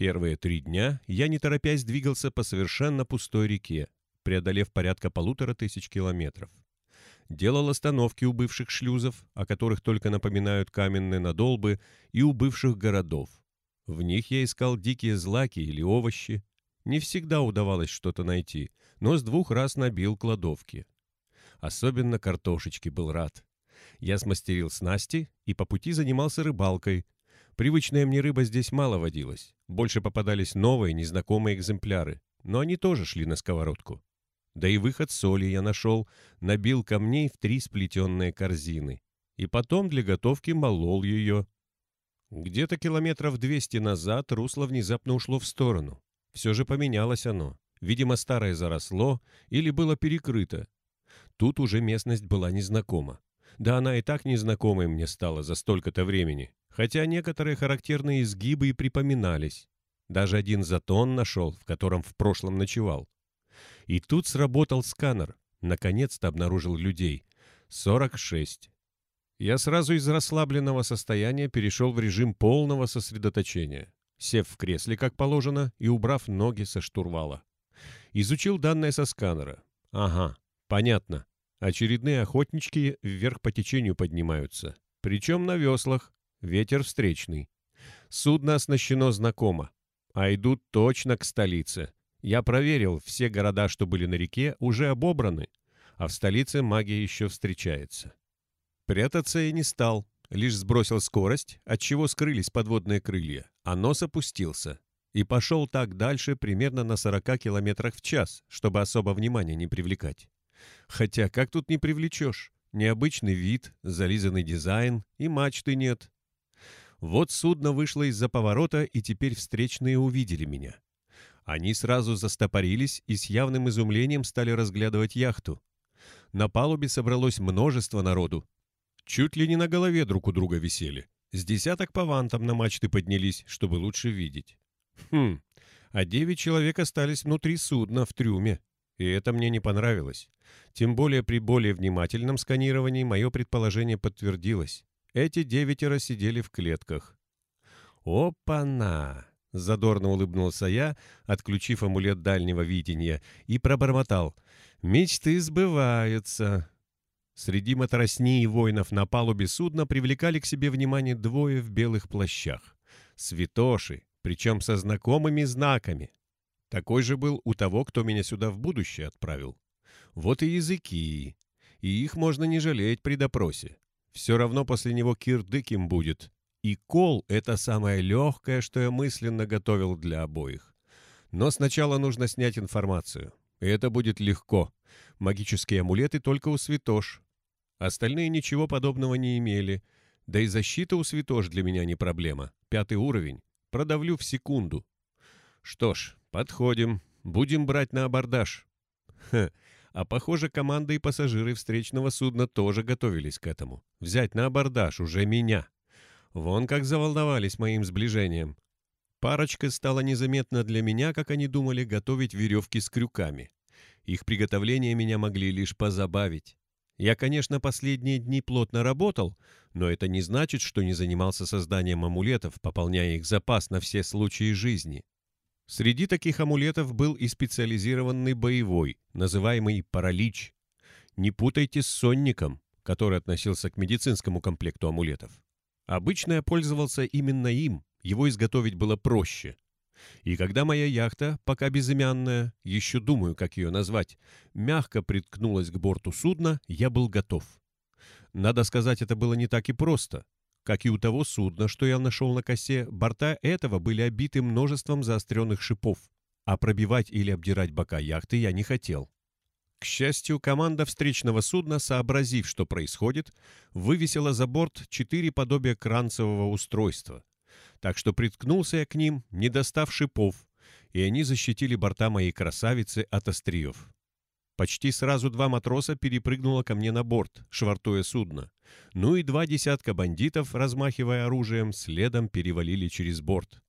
Первые три дня я не торопясь двигался по совершенно пустой реке, преодолев порядка полутора тысяч километров. Делал остановки у бывших шлюзов, о которых только напоминают каменные надолбы, и у бывших городов. В них я искал дикие злаки или овощи. Не всегда удавалось что-то найти, но с двух раз набил кладовки. Особенно картошечки был рад. Я смастерил снасти и по пути занимался рыбалкой. Привычная мне рыба здесь мало водилась. Больше попадались новые, незнакомые экземпляры. Но они тоже шли на сковородку. Да и выход соли я нашел, набил камней в три сплетенные корзины. И потом для готовки молол ее. Где-то километров двести назад русло внезапно ушло в сторону. Все же поменялось оно. Видимо, старое заросло или было перекрыто. Тут уже местность была незнакома. Да она и так незнакомой мне стала за столько-то времени, хотя некоторые характерные изгибы и припоминались. Даже один затон нашел, в котором в прошлом ночевал. И тут сработал сканер. Наконец-то обнаружил людей. 46. Я сразу из расслабленного состояния перешел в режим полного сосредоточения, сев в кресле, как положено, и убрав ноги со штурвала. Изучил данные со сканера. Ага, понятно. Очередные охотнички вверх по течению поднимаются. Причем на веслах. Ветер встречный. Судно оснащено знакомо. А идут точно к столице. Я проверил, все города, что были на реке, уже обобраны. А в столице магия еще встречается. Прятаться я не стал. Лишь сбросил скорость, отчего скрылись подводные крылья, а нос опустился. И пошел так дальше примерно на 40 километрах в час, чтобы особо внимания не привлекать. Хотя как тут не привлечешь? Необычный вид, зализанный дизайн и мачты нет. Вот судно вышло из-за поворота, и теперь встречные увидели меня. Они сразу застопорились и с явным изумлением стали разглядывать яхту. На палубе собралось множество народу. Чуть ли не на голове друг у друга висели. С десяток по на мачты поднялись, чтобы лучше видеть. Хм, а девять человек остались внутри судна, в трюме. И это мне не понравилось. Тем более при более внимательном сканировании мое предположение подтвердилось. Эти девятеро сидели в клетках. «Опа-на!» — задорно улыбнулся я, отключив амулет дальнего видения, и пробормотал. «Мечты сбываются!» Среди матросни и воинов на палубе судна привлекали к себе внимание двое в белых плащах. Святоши, причем со знакомыми знаками. Такой же был у того, кто меня сюда в будущее отправил. Вот и языки. И их можно не жалеть при допросе. Все равно после него кирдык им будет. И кол — это самое легкое, что я мысленно готовил для обоих. Но сначала нужно снять информацию. И это будет легко. Магические амулеты только у святош. Остальные ничего подобного не имели. Да и защита у святош для меня не проблема. Пятый уровень. Продавлю в секунду. Что ж, подходим. Будем брать на абордаж. Ха, а похоже, команда и пассажиры встречного судна тоже готовились к этому. Взять на абордаж уже меня. Вон как заволновались моим сближением. Парочка стала незаметно для меня, как они думали, готовить веревки с крюками. Их приготовление меня могли лишь позабавить. Я, конечно, последние дни плотно работал, но это не значит, что не занимался созданием амулетов, пополняя их запас на все случаи жизни. Среди таких амулетов был и специализированный боевой, называемый паралич. Не путайте с сонником, который относился к медицинскому комплекту амулетов. Обычно я пользовался именно им, его изготовить было проще. И когда моя яхта, пока безымянная, еще думаю, как ее назвать, мягко приткнулась к борту судна, я был готов. Надо сказать, это было не так и просто. Как и у того судна, что я нашел на косе, борта этого были обиты множеством заостренных шипов, а пробивать или обдирать бока яхты я не хотел. К счастью, команда встречного судна, сообразив, что происходит, вывесила за борт четыре подобия кранцевого устройства. Так что приткнулся я к ним, не достав шипов, и они защитили борта моей красавицы от остриев. Почти сразу два матроса перепрыгнуло ко мне на борт, швартуя судно. Ну и два десятка бандитов, размахивая оружием, следом перевалили через борт.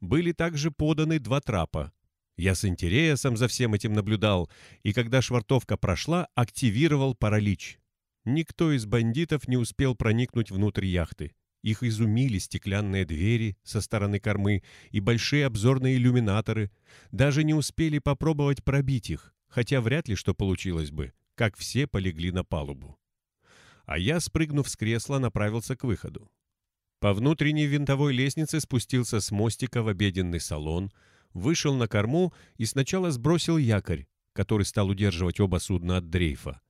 Были также поданы два трапа. Я с интересом за всем этим наблюдал, и когда швартовка прошла, активировал паралич. Никто из бандитов не успел проникнуть внутрь яхты. Их изумили стеклянные двери со стороны кормы и большие обзорные иллюминаторы. Даже не успели попробовать пробить их, хотя вряд ли что получилось бы, как все полегли на палубу. А я, спрыгнув с кресла, направился к выходу. По внутренней винтовой лестнице спустился с мостика в обеденный салон, вышел на корму и сначала сбросил якорь, который стал удерживать оба судна от дрейфа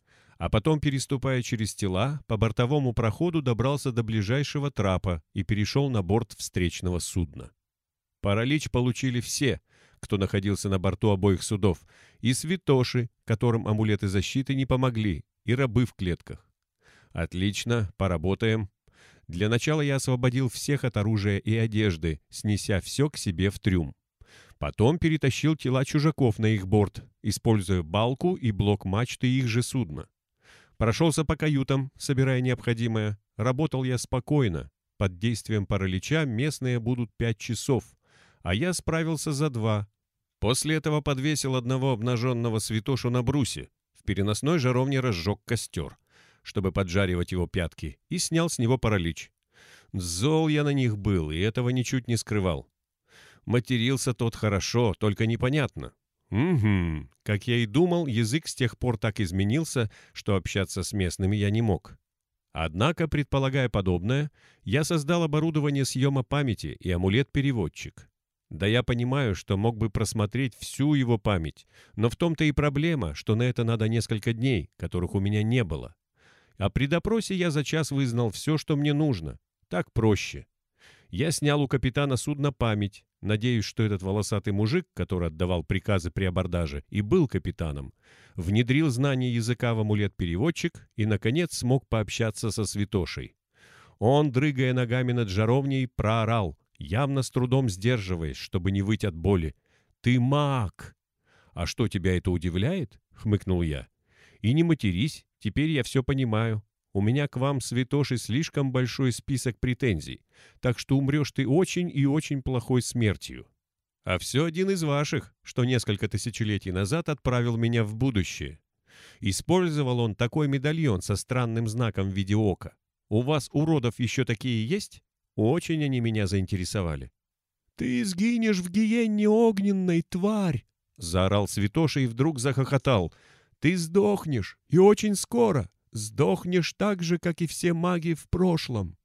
а потом, переступая через тела, по бортовому проходу добрался до ближайшего трапа и перешел на борт встречного судна. Паралич получили все, кто находился на борту обоих судов, и святоши, которым амулеты защиты не помогли, и рабы в клетках. Отлично, поработаем. Для начала я освободил всех от оружия и одежды, снеся все к себе в трюм. Потом перетащил тела чужаков на их борт, используя балку и блок мачты их же судна. Прошелся по каютам, собирая необходимое. Работал я спокойно. Под действием паралича местные будут пять часов, а я справился за два. После этого подвесил одного обнаженного святошу на брусе. В переносной жаровне разжег костер, чтобы поджаривать его пятки, и снял с него паралич. Зол я на них был, и этого ничуть не скрывал. Матерился тот хорошо, только непонятно. Угу. Как я и думал, язык с тех пор так изменился, что общаться с местными я не мог. Однако, предполагая подобное, я создал оборудование съема памяти и амулет-переводчик. Да я понимаю, что мог бы просмотреть всю его память, но в том-то и проблема, что на это надо несколько дней, которых у меня не было. А при допросе я за час вызнал все, что мне нужно. Так проще. Я снял у капитана судна память, надеюсь, что этот волосатый мужик, который отдавал приказы при абордаже и был капитаном, внедрил знание языка в амулет-переводчик и, наконец, смог пообщаться со святошей. Он, дрыгая ногами над жаровней, проорал, явно с трудом сдерживаясь, чтобы не выть от боли. «Ты маг!» «А что, тебя это удивляет?» — хмыкнул я. «И не матерись, теперь я все понимаю. У меня к вам, святоши, слишком большой список претензий, так что умрешь ты очень и очень плохой смертью. А все один из ваших, что несколько тысячелетий назад отправил меня в будущее. Использовал он такой медальон со странным знаком в виде ока. У вас, уродов, еще такие есть? Очень они меня заинтересовали. «Ты сгинешь в гиенне огненной, тварь!» — заорал святоша и вдруг захохотал. «Ты сдохнешь, и очень скоро!» Сдохнешь так же, как и все маги в прошлом.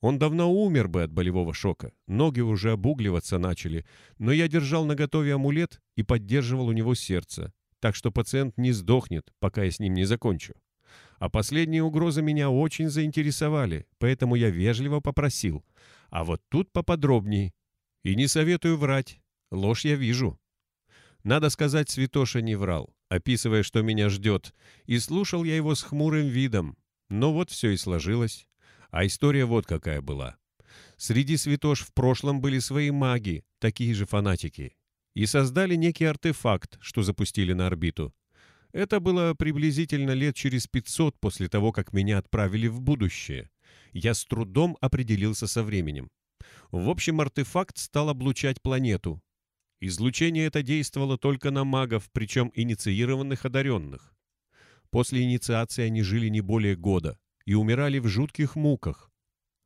Он давно умер бы от болевого шока, ноги уже обугливаться начали, но я держал наготове амулет и поддерживал у него сердце, так что пациент не сдохнет, пока я с ним не закончу. А последние угрозы меня очень заинтересовали, поэтому я вежливо попросил. А вот тут поподробней. И не советую врать, ложь я вижу. Надо сказать, Святоша не врал описывая, что меня ждет, и слушал я его с хмурым видом. Но вот все и сложилось. А история вот какая была. Среди святош в прошлом были свои маги, такие же фанатики. И создали некий артефакт, что запустили на орбиту. Это было приблизительно лет через 500 после того, как меня отправили в будущее. Я с трудом определился со временем. В общем, артефакт стал облучать планету, Излучение это действовало только на магов, причем инициированных одаренных. После инициации они жили не более года и умирали в жутких муках.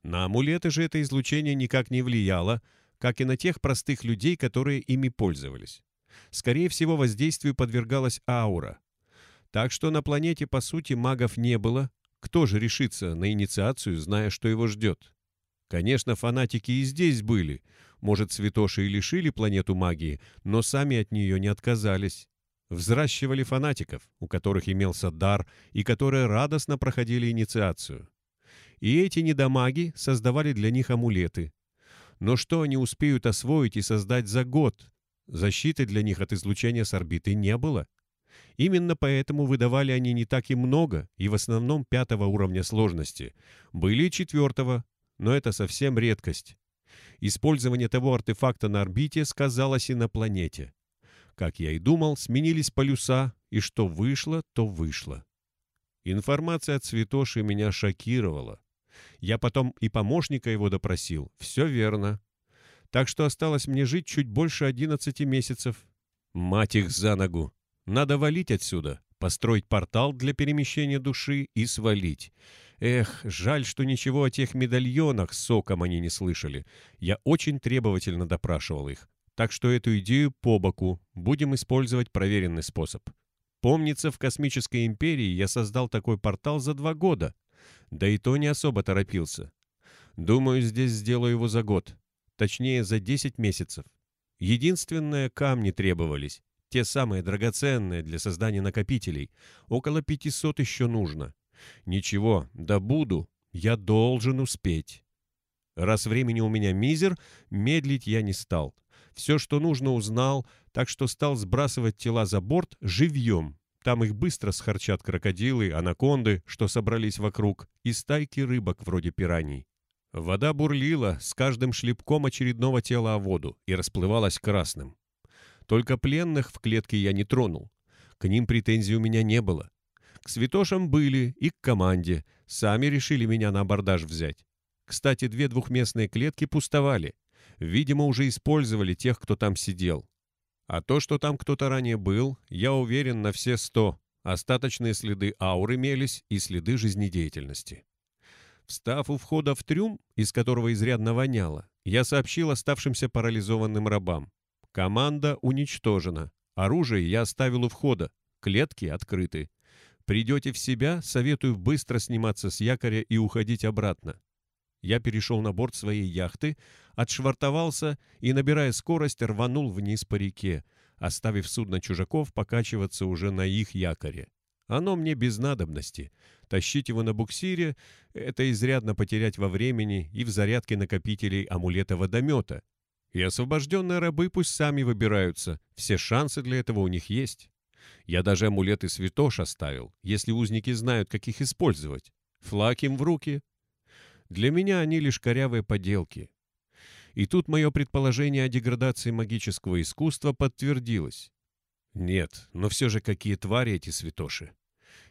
На амулеты же это излучение никак не влияло, как и на тех простых людей, которые ими пользовались. Скорее всего, воздействию подвергалась аура. Так что на планете, по сути, магов не было. Кто же решится на инициацию, зная, что его ждет? Конечно, фанатики и здесь были. Может, святоши и лишили планету магии, но сами от нее не отказались. Взращивали фанатиков, у которых имелся дар и которые радостно проходили инициацию. И эти недомаги создавали для них амулеты. Но что они успеют освоить и создать за год? Защиты для них от излучения с орбиты не было. Именно поэтому выдавали они не так и много, и в основном пятого уровня сложности. Были и четвертого, но это совсем редкость. Использование того артефакта на орбите сказалось и на планете. Как я и думал, сменились полюса, и что вышло, то вышло. Информация от Цветоши меня шокировала. Я потом и помощника его допросил. Все верно. Так что осталось мне жить чуть больше одиннадцати месяцев. Мать их за ногу. Надо валить отсюда, построить портал для перемещения души и свалить. Эх, жаль, что ничего о тех медальонах с соком они не слышали. Я очень требовательно допрашивал их. Так что эту идею по боку. Будем использовать проверенный способ. Помнится, в Космической империи я создал такой портал за два года. Да и то не особо торопился. Думаю, здесь сделаю его за год. Точнее, за 10 месяцев. Единственное, камни требовались. Те самые драгоценные для создания накопителей. Около 500 еще нужно. Ничего, добуду. Я должен успеть. Раз времени у меня мизер, медлить я не стал. Все, что нужно, узнал, так что стал сбрасывать тела за борт живьем. Там их быстро схарчат крокодилы, анаконды, что собрались вокруг, и стайки рыбок вроде пираний. Вода бурлила с каждым шлепком очередного тела о воду и расплывалась красным. Только пленных в клетке я не тронул. К ним претензий у меня не было. К святошам были и к команде. Сами решили меня на абордаж взять. Кстати, две двухместные клетки пустовали. Видимо, уже использовали тех, кто там сидел. А то, что там кто-то ранее был, я уверен на все сто. Остаточные следы аур имелись и следы жизнедеятельности. Встав у входа в трюм, из которого изрядно воняло, я сообщил оставшимся парализованным рабам. Команда уничтожена. Оружие я оставил у входа. Клетки открыты. Придете в себя, советую быстро сниматься с якоря и уходить обратно. Я перешел на борт своей яхты, отшвартовался и, набирая скорость, рванул вниз по реке, оставив судно чужаков покачиваться уже на их якоре. Оно мне без надобности. Тащить его на буксире — это изрядно потерять во времени и в зарядке накопителей амулета-водомета, и освобожденные рабы пусть сами выбираются, все шансы для этого у них есть. Я даже амулеты святош оставил, если узники знают, как их использовать. Флаг им в руки. Для меня они лишь корявые поделки. И тут мое предположение о деградации магического искусства подтвердилось. Нет, но все же какие твари эти святоши.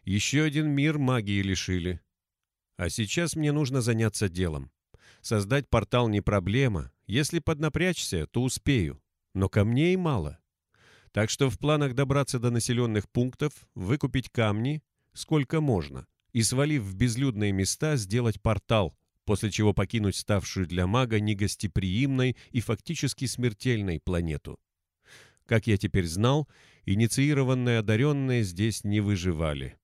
Еще один мир магии лишили. А сейчас мне нужно заняться делом. Создать портал не проблема. Если поднапрячься, то успею. Но камней мало. Так что в планах добраться до населенных пунктов, выкупить камни, сколько можно, и, свалив в безлюдные места, сделать портал, после чего покинуть ставшую для мага негостеприимной и фактически смертельной планету. Как я теперь знал, инициированные одаренные здесь не выживали.